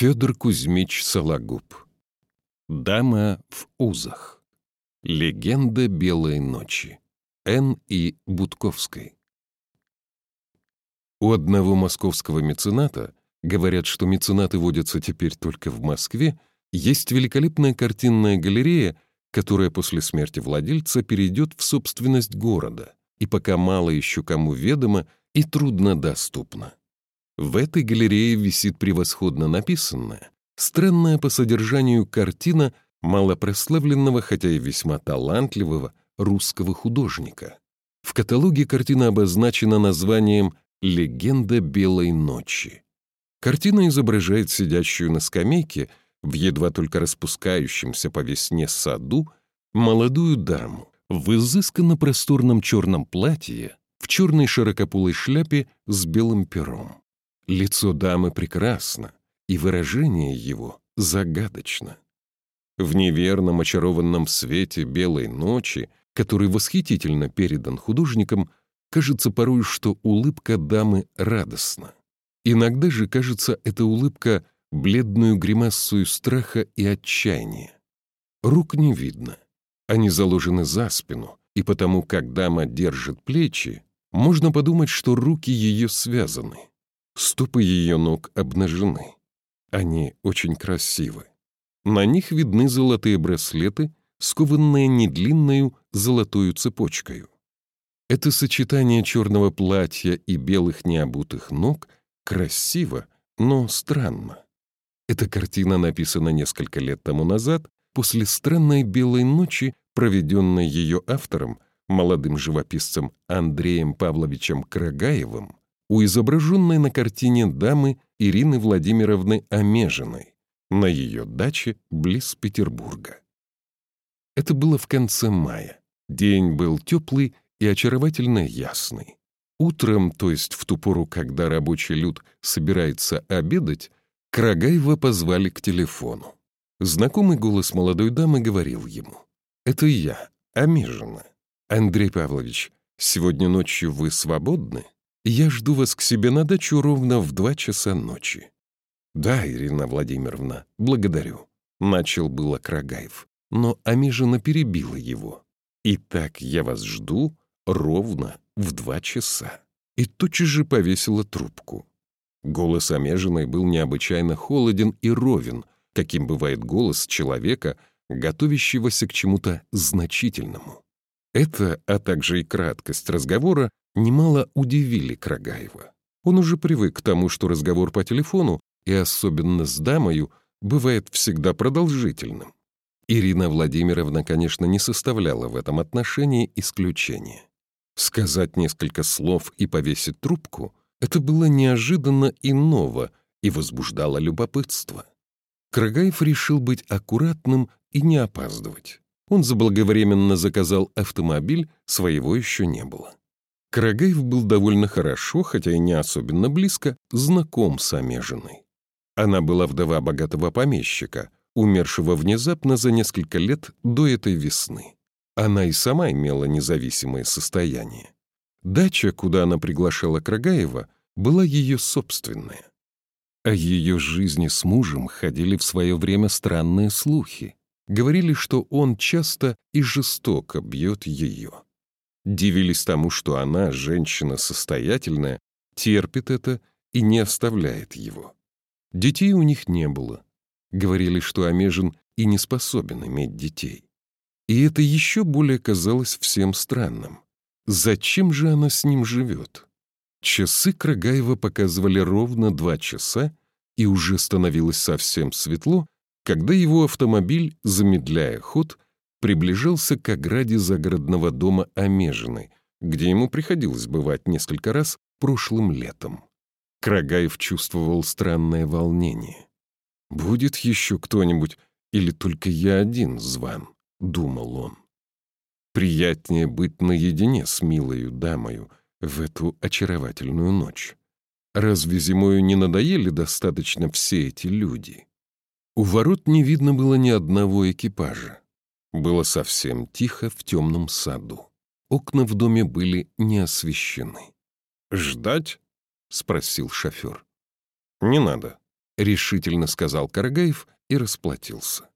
Федор Кузьмич Сологуб. Дама в узах. Легенда белой ночи. Н. И. Будковской. У одного московского мецената, говорят, что меценаты водятся теперь только в Москве, есть великолепная картинная галерея, которая после смерти владельца перейдет в собственность города, и пока мало еще кому ведомо и труднодоступна. В этой галерее висит превосходно написанная, странная по содержанию картина малопрославленного, хотя и весьма талантливого, русского художника. В каталоге картина обозначена названием «Легенда белой ночи». Картина изображает сидящую на скамейке в едва только распускающемся по весне саду молодую даму в изысканно просторном черном платье, в черной широкополой шляпе с белым пером. Лицо дамы прекрасно, и выражение его загадочно. В неверном очарованном свете белой ночи, который восхитительно передан художником, кажется порой, что улыбка дамы радостна. Иногда же кажется эта улыбка бледную гримассою страха и отчаяния. Рук не видно. Они заложены за спину, и потому, как дама держит плечи, можно подумать, что руки ее связаны. Стопы ее ног обнажены. Они очень красивы. На них видны золотые браслеты, скованные недлинную золотую цепочкой. Это сочетание черного платья и белых необутых ног красиво, но странно. Эта картина написана несколько лет тому назад, после странной белой ночи, проведенной ее автором, молодым живописцем Андреем Павловичем Крагаевым, у изображенной на картине дамы Ирины Владимировны Омежиной на ее даче близ Петербурга. Это было в конце мая. День был теплый и очаровательно ясный. Утром, то есть в ту пору, когда рабочий люд собирается обедать, Крагаева позвали к телефону. Знакомый голос молодой дамы говорил ему. «Это я, Амижина. Андрей Павлович, сегодня ночью вы свободны?» Я жду вас к себе на дачу ровно в два часа ночи». «Да, Ирина Владимировна, благодарю», — начал было Крагаев, но Амижина перебила его. «Итак, я вас жду ровно в два часа». И тотчас же повесила трубку. Голос Амежиной был необычайно холоден и ровен, каким бывает голос человека, готовящегося к чему-то значительному. Это, а также и краткость разговора немало удивили Крагаева. Он уже привык к тому, что разговор по телефону, и особенно с дамою, бывает всегда продолжительным. Ирина Владимировна, конечно, не составляла в этом отношении исключения. Сказать несколько слов и повесить трубку — это было неожиданно и ново, и возбуждало любопытство. Крагаев решил быть аккуратным и не опаздывать. Он заблаговременно заказал автомобиль, своего еще не было. Карагаев был довольно хорошо, хотя и не особенно близко, знаком с Омежиной. Она была вдова богатого помещика, умершего внезапно за несколько лет до этой весны. Она и сама имела независимое состояние. Дача, куда она приглашала Крагаева, была ее собственная. О ее жизни с мужем ходили в свое время странные слухи. Говорили, что он часто и жестоко бьет ее. Дивились тому, что она, женщина состоятельная, терпит это и не оставляет его. Детей у них не было. Говорили, что Амежин и не способен иметь детей. И это еще более казалось всем странным. Зачем же она с ним живет? Часы Крагаева показывали ровно два часа, и уже становилось совсем светло, когда его автомобиль, замедляя ход, приближался к ограде загородного дома Омежиной, где ему приходилось бывать несколько раз прошлым летом. Крагаев чувствовал странное волнение. «Будет еще кто-нибудь, или только я один зван?» — думал он. «Приятнее быть наедине с милою дамою в эту очаровательную ночь. Разве зимою не надоели достаточно все эти люди?» У ворот не видно было ни одного экипажа. Было совсем тихо в темном саду. Окна в доме были не освещены. «Ждать?» — спросил шофер. «Не надо». решительно сказал Карагаев и расплатился.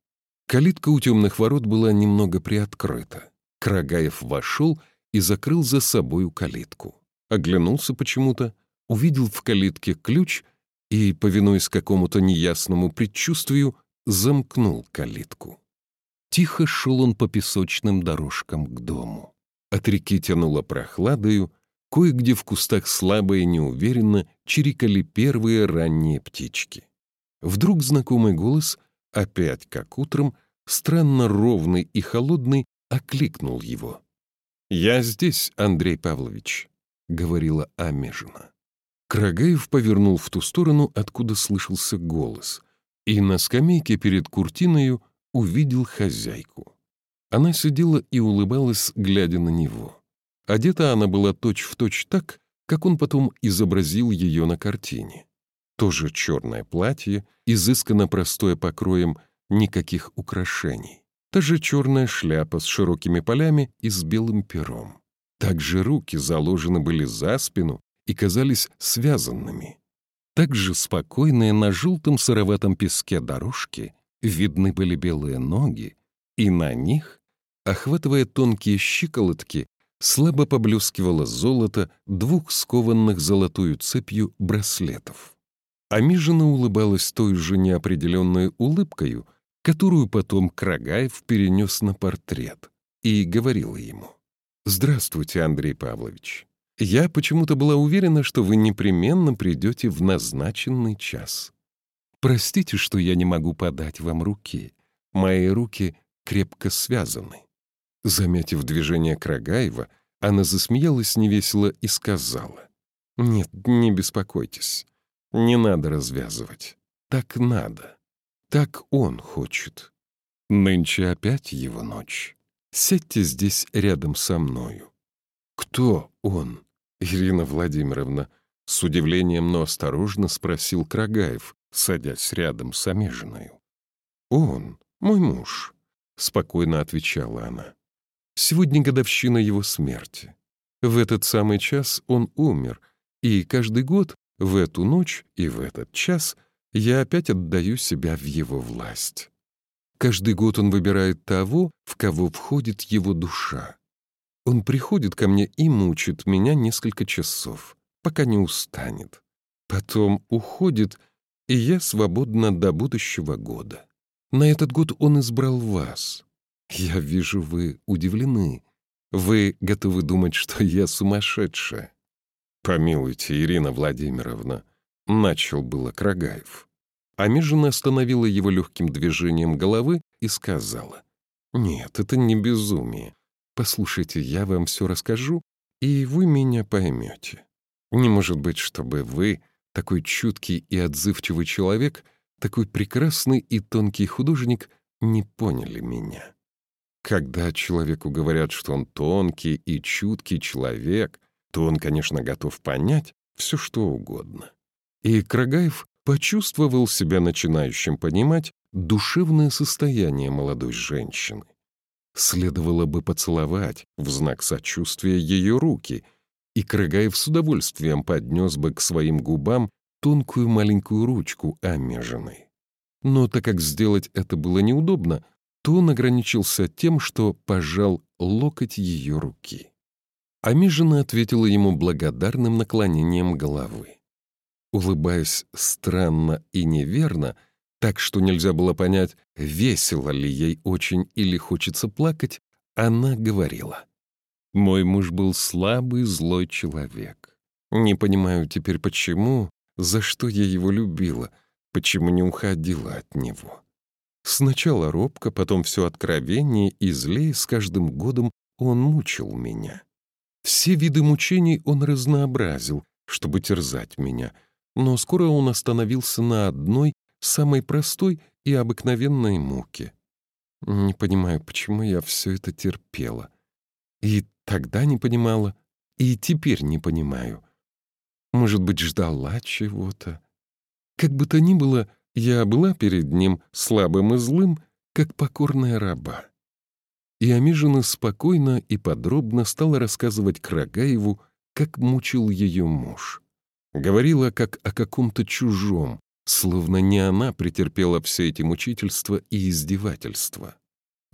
Калитка у темных ворот была немного приоткрыта. Карагаев вошел и закрыл за собою калитку. Оглянулся почему-то, увидел в калитке ключ и, повинуясь какому-то неясному предчувствию, замкнул калитку. Тихо шел он по песочным дорожкам к дому. От реки тянуло прохладою, кое-где в кустах слабо и неуверенно чирикали первые ранние птички. Вдруг знакомый голос, опять как утром, странно ровный и холодный, окликнул его. «Я здесь, Андрей Павлович», — говорила Амежина. Крагаев повернул в ту сторону, откуда слышался голос, и на скамейке перед куртиною увидел хозяйку. Она сидела и улыбалась, глядя на него. Одета она была точь-в-точь точь так, как он потом изобразил ее на картине. Тоже черное платье, изысканно простое покроем, никаких украшений. Та же черная шляпа с широкими полями и с белым пером. Также руки заложены были за спину и казались связанными. Также спокойные на желтом сыроватом песке дорожки видны были белые ноги, и на них, охватывая тонкие щиколотки, слабо поблескивало золото двух скованных золотую цепью браслетов. Амижина улыбалась той же неопределенной улыбкою, которую потом Крагаев перенес на портрет, и говорила ему. «Здравствуйте, Андрей Павлович. Я почему-то была уверена, что вы непременно придете в назначенный час. Простите, что я не могу подать вам руки. Мои руки крепко связаны». Заметив движение Крагаева, она засмеялась невесело и сказала. «Нет, не беспокойтесь. Не надо развязывать. Так надо. Так он хочет. Нынче опять его ночь. Сядьте здесь рядом со мною». «Кто он?» Ирина Владимировна с удивлением, но осторожно спросил Крагаев, садясь рядом с Омежиной. «Он, мой муж», — спокойно отвечала она. «Сегодня годовщина его смерти. В этот самый час он умер, и каждый год, в эту ночь и в этот час, я опять отдаю себя в его власть. Каждый год он выбирает того, в кого входит его душа. Он приходит ко мне и мучит меня несколько часов, пока не устанет. Потом уходит, и я свободна до будущего года. На этот год он избрал вас. Я вижу, вы удивлены. Вы готовы думать, что я сумасшедшая. Помилуйте, Ирина Владимировна, начал было Крагаев. Амижина остановила его легким движением головы и сказала, «Нет, это не безумие. Послушайте, я вам все расскажу, и вы меня поймете. Не может быть, чтобы вы, такой чуткий и отзывчивый человек, такой прекрасный и тонкий художник, не поняли меня. Когда человеку говорят, что он тонкий и чуткий человек, то он, конечно, готов понять все, что угодно. И Крагаев почувствовал себя начинающим понимать душевное состояние молодой женщины. Следовало бы поцеловать в знак сочувствия ее руки, и Крыгаев с удовольствием поднес бы к своим губам тонкую маленькую ручку Амежиной. Но так как сделать это было неудобно, то он ограничился тем, что пожал локоть ее руки. Амижина ответила ему благодарным наклонением головы. Улыбаясь странно и неверно, так что нельзя было понять, весело ли ей очень или хочется плакать, она говорила. «Мой муж был слабый, злой человек. Не понимаю теперь, почему, за что я его любила, почему не уходила от него. Сначала робко, потом все откровеннее и злее с каждым годом он мучил меня. Все виды мучений он разнообразил, чтобы терзать меня, но скоро он остановился на одной самой простой и обыкновенной муки. Не понимаю, почему я все это терпела. И тогда не понимала, и теперь не понимаю. Может быть, ждала чего-то. Как бы то ни было, я была перед ним слабым и злым, как покорная раба. И Амижина спокойно и подробно стала рассказывать Крагаеву, как мучил ее муж. Говорила как о каком-то чужом, словно не она претерпела все эти мучительства и издевательства.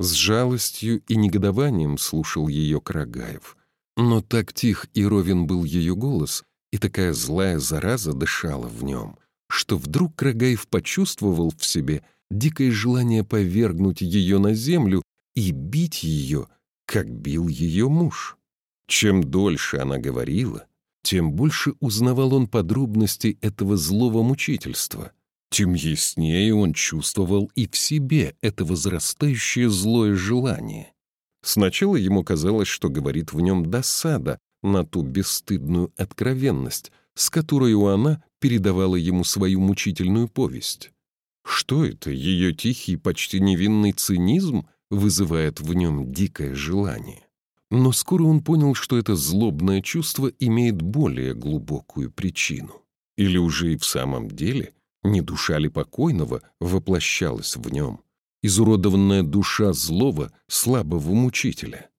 С жалостью и негодованием слушал ее Карагаев. Но так тих и ровен был ее голос, и такая злая зараза дышала в нем, что вдруг Крагаев почувствовал в себе дикое желание повергнуть ее на землю и бить ее, как бил ее муж. Чем дольше она говорила, тем больше узнавал он подробностей этого злого мучительства, тем яснее он чувствовал и в себе это возрастающее злое желание. Сначала ему казалось, что говорит в нем досада на ту бесстыдную откровенность, с которой она передавала ему свою мучительную повесть. Что это, ее тихий, почти невинный цинизм вызывает в нем дикое желание? Но скоро он понял, что это злобное чувство имеет более глубокую причину. Или уже и в самом деле не душа ли покойного воплощалась в нем, изуродованная душа злого, слабого мучителя.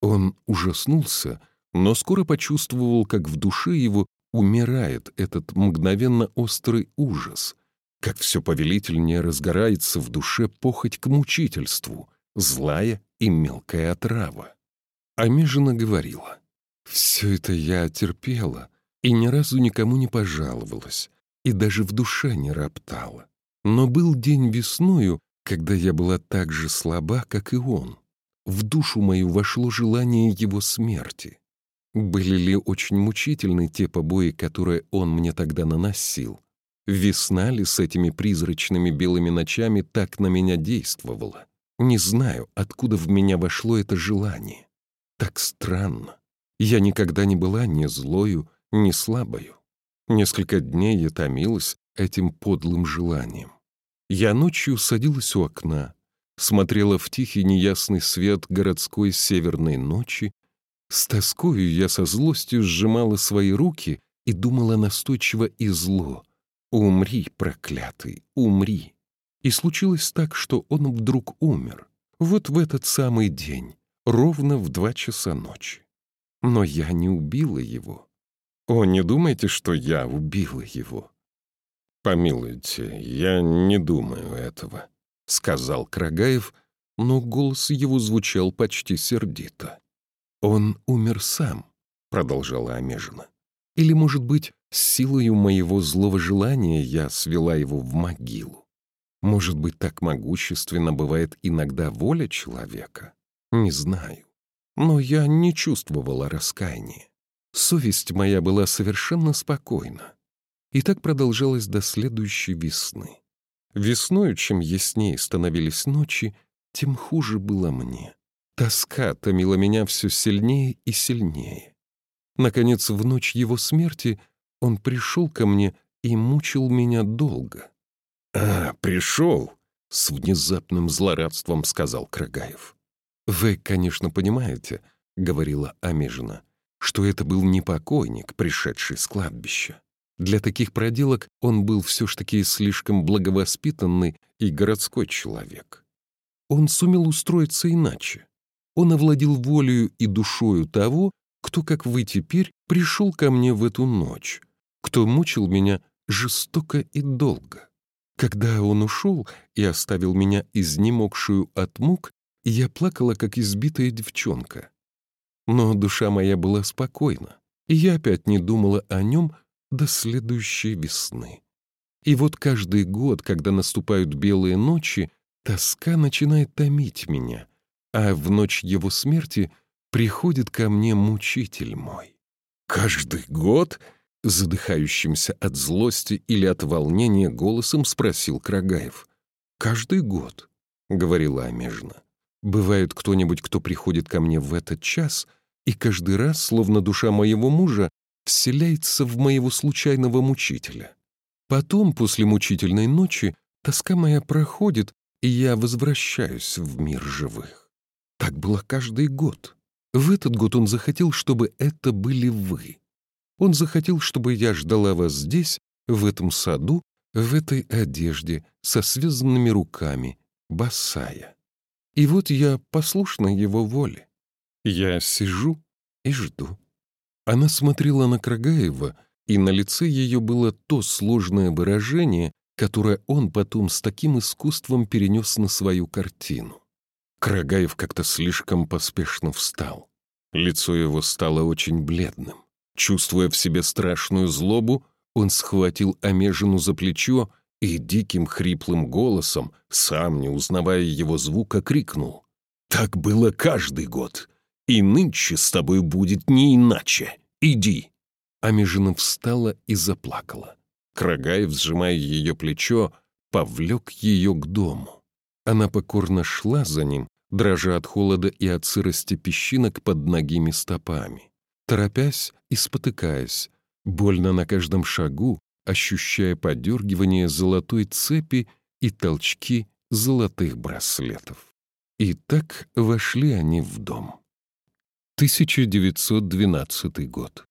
Он ужаснулся, но скоро почувствовал, как в душе его умирает этот мгновенно острый ужас, как все повелительнее разгорается в душе похоть к мучительству, злая и мелкая отрава. Амежина говорила, «Все это я терпела и ни разу никому не пожаловалась, и даже в душе не роптала. Но был день весною, когда я была так же слаба, как и он. В душу мою вошло желание его смерти. Были ли очень мучительны те побои, которые он мне тогда наносил? Весна ли с этими призрачными белыми ночами так на меня действовала? Не знаю, откуда в меня вошло это желание. Так странно. Я никогда не была ни злою, ни слабою. Несколько дней я томилась этим подлым желанием. Я ночью садилась у окна, смотрела в тихий неясный свет городской северной ночи. С тоскою я со злостью сжимала свои руки и думала настойчиво и зло. «Умри, проклятый, умри!» И случилось так, что он вдруг умер. Вот в этот самый день, ровно в два часа ночи. Но я не убила его. О, не думайте, что я убила его. «Помилуйте, я не думаю этого», — сказал Крагаев, но голос его звучал почти сердито. «Он умер сам», — продолжала Омежина. «Или, может быть, с силою моего злого желания я свела его в могилу. Может быть, так могущественно бывает иногда воля человека? Не знаю. Но я не чувствовала раскаяния. Совесть моя была совершенно спокойна. И так продолжалось до следующей весны. Весною, чем яснее становились ночи, тем хуже было мне. Тоска томила меня все сильнее и сильнее. Наконец, в ночь его смерти он пришел ко мне и мучил меня долго. «А, пришел!» — с внезапным злорадством сказал Крагаев. «Вы, конечно, понимаете, — говорила Амежина, — что это был не покойник, пришедший с кладбища. Для таких проделок он был все ж таки слишком благовоспитанный и городской человек. Он сумел устроиться иначе. Он овладел волею и душою того, кто, как вы теперь, пришел ко мне в эту ночь, кто мучил меня жестоко и долго. Когда он ушел и оставил меня изнемогшую от мук, я плакала, как избитая девчонка. Но душа моя была спокойна, и я опять не думала о нем до следующей весны. И вот каждый год, когда наступают белые ночи, тоска начинает томить меня, а в ночь его смерти приходит ко мне мучитель мой. «Каждый год?» — задыхающимся от злости или от волнения голосом спросил Крагаев. «Каждый год», — говорила Амежна. «Бывает кто-нибудь, кто приходит ко мне в этот час, и каждый раз, словно душа моего мужа, вселяется в моего случайного мучителя. Потом, после мучительной ночи, тоска моя проходит, и я возвращаюсь в мир живых. Так было каждый год. В этот год он захотел, чтобы это были вы. Он захотел, чтобы я ждала вас здесь, в этом саду, в этой одежде, со связанными руками, босая. И вот я послушна его воле. Я сижу и жду. Она смотрела на Крагаева, и на лице ее было то сложное выражение, которое он потом с таким искусством перенес на свою картину. Крагаев как-то слишком поспешно встал. Лицо его стало очень бледным. Чувствуя в себе страшную злобу, он схватил Омежину за плечо и диким хриплым голосом, сам не узнавая его звука, крикнул. «Так было каждый год, и нынче с тобой будет не иначе. Иди!» Амежина встала и заплакала. Крагаев, сжимая ее плечо, повлек ее к дому. Она покорно шла за ним, дрожа от холода и от сырости песчинок под ногими стопами, торопясь и спотыкаясь, больно на каждом шагу, ощущая подергивание золотой цепи и толчки золотых браслетов. И так вошли они в дом. 1912 год.